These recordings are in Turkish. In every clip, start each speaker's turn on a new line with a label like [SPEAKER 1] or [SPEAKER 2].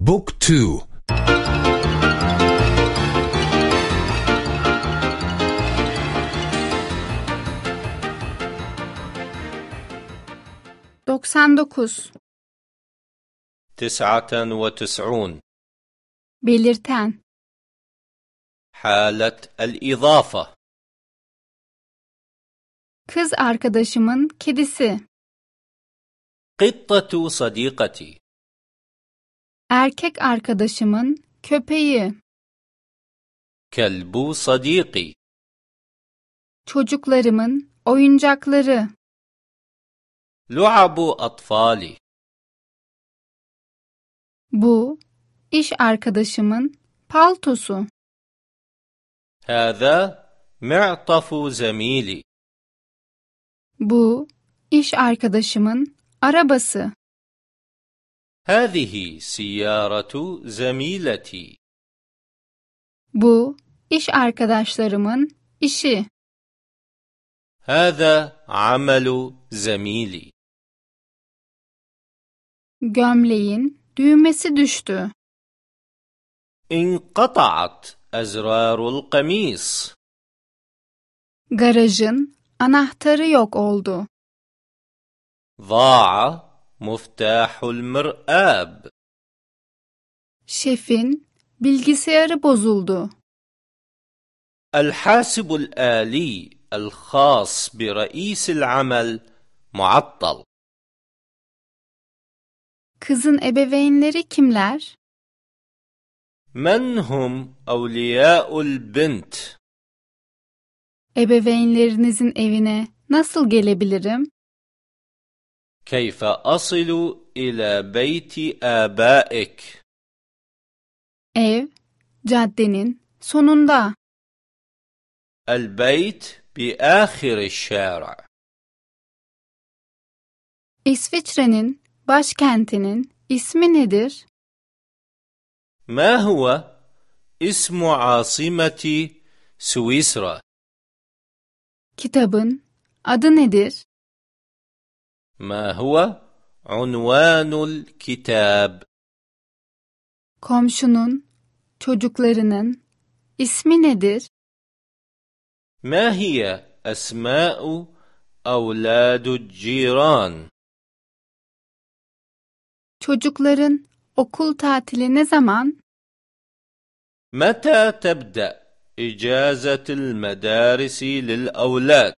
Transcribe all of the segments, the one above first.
[SPEAKER 1] بوك تو.
[SPEAKER 2] دوكسان دوكوس
[SPEAKER 3] تسعة وتسعون.
[SPEAKER 2] بلرتان
[SPEAKER 3] حالة الإضافة.
[SPEAKER 2] Kız arkadaşımın kedisi.
[SPEAKER 3] قطة صديقتي.
[SPEAKER 2] Erkek arkadaşımın köpeği.
[SPEAKER 3] Kelbu sadiki.
[SPEAKER 2] Çocuklarımın oyuncakları.
[SPEAKER 3] Lu'abu atfali.
[SPEAKER 2] Bu iş arkadaşımın paltosu.
[SPEAKER 3] Hâzâ mi'tafu zemili.
[SPEAKER 2] Bu iş arkadaşımın arabası.
[SPEAKER 3] هذه سيارة زميلتي
[SPEAKER 2] Bu iş arkadaşlarımın işi.
[SPEAKER 3] هذا عمل زميلي
[SPEAKER 2] Gömleğin düğmesi düştü.
[SPEAKER 3] انقطعت أزرار القميص
[SPEAKER 2] Garajın anahtarı yok oldu.
[SPEAKER 3] ضاع مفتاح المرآب
[SPEAKER 2] Şefin bilgisayarı bozuldu.
[SPEAKER 3] الحاسب الآلي الخاص برئيس العمل معطل
[SPEAKER 2] Kızın ebeveynleri kimler?
[SPEAKER 3] من هم أولياء البنت؟
[SPEAKER 2] Ebeveynlerinizin evine nasıl gelebilirim?
[SPEAKER 3] كيف أصل إلى بيت آبائك؟
[SPEAKER 2] Ev, caddenin sonunda.
[SPEAKER 3] البيت بآخر الشارع
[SPEAKER 2] İsviçre'nin başkentinin ismi nedir?
[SPEAKER 3] ما هو اسم عاصمة سويسرا؟
[SPEAKER 2] Kitabın adı nedir?
[SPEAKER 3] ما هو عنوان الكتاب؟
[SPEAKER 2] Komşunun, çocuklarının ismi nedir?
[SPEAKER 3] ما هي أسماء أولاد الجيران؟
[SPEAKER 2] Çocukların okul tatili ne zaman?
[SPEAKER 3] متى تبدأ إجازة المدارس للأولاد؟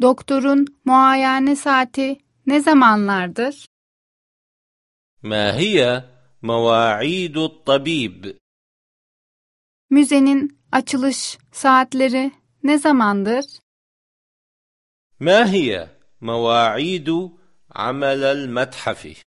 [SPEAKER 2] Doktorun muayene saati ne zamanlardır?
[SPEAKER 3] Ma hiye mevaidu tabib.
[SPEAKER 2] Müzenin açılış saatleri ne zamandır?
[SPEAKER 3] Ma hiye mevaidu amelel methafi.